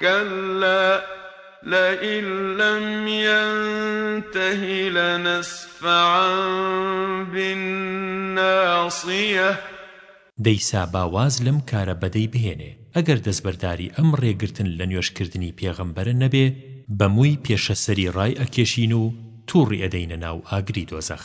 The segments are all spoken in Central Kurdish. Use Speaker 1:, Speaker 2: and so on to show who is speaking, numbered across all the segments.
Speaker 1: کەللا لەئن لەم یەنتەه لەنەسفعا بالناصیە. دەی سا با واز لەم کارە بەدەی بهێنێ ئەگەر دەستبەرداری ئەم ڕێگرتن لە نوێژ کردنی پێغەمبەرە نەبێ بە موی پێشە سەری ڕای ئەکێشین و توڕی ئەدەینە ناو ئاگری دۆزەخ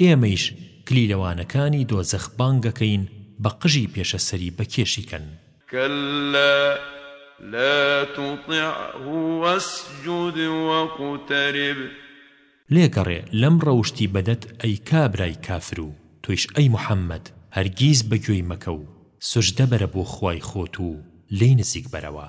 Speaker 1: ئێمەیش کلیلەوانەکانی دۆزەخ بانگ دەکەین بە قژی پێشەسەری بەکێشیکەن.
Speaker 2: کەللا لا توطعه واسجد واقترب.
Speaker 1: لێ گەڕێ لەم ڕەوشتی بەدەت ئەی کابرای کافرو تۆیش ئەی محمد هەرگیز بەگوێی مەکەو سوجدە بەرە بۆ خوای خۆت و لێی نزیک بەرەوە.